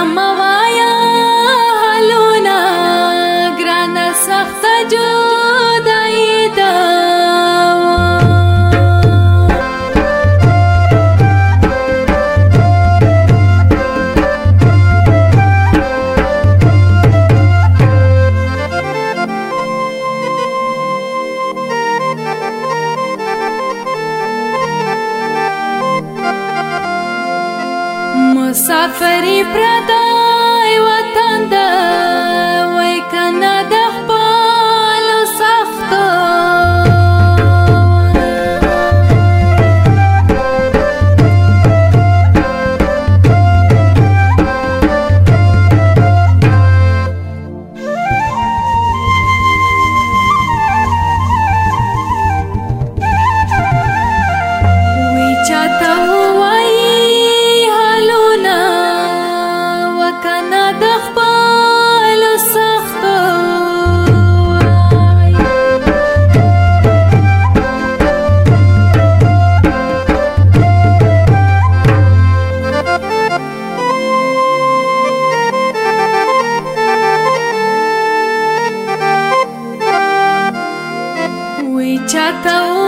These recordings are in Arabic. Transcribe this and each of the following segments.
Mamma, I'm a grand, مسافری پردای وطن ده. Chata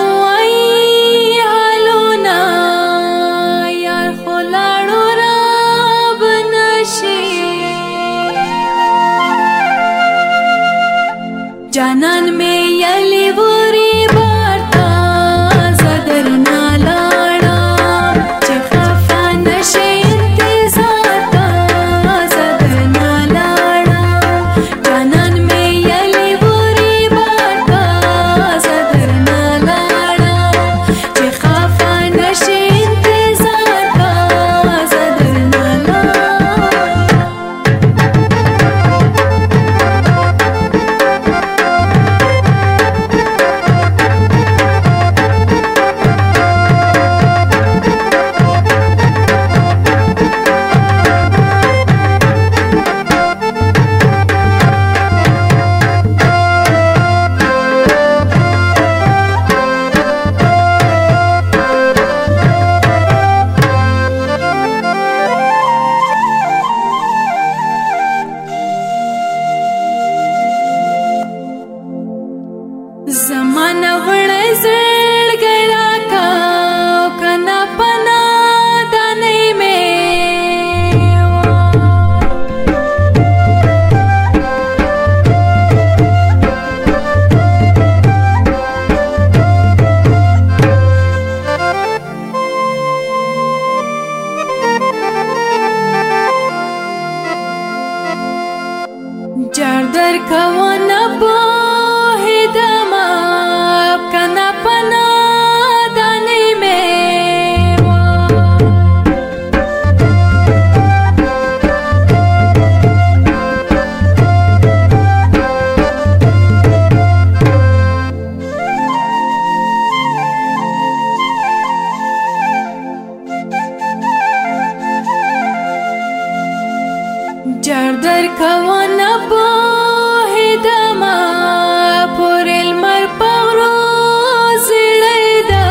मेयलि उ चार दर कवा न पा جار در کوانا پوهیدما پور المر پغرو زړیدا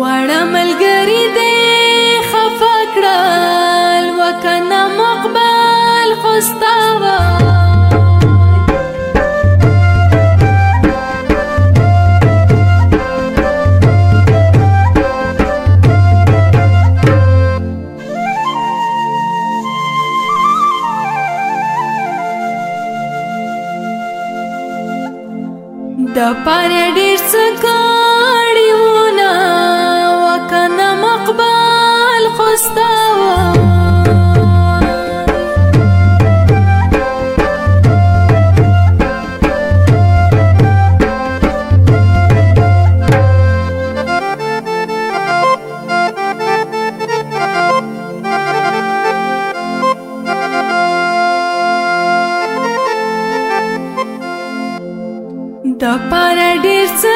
وړه ملګری د پاره ډیر څه د پاره ډیر څه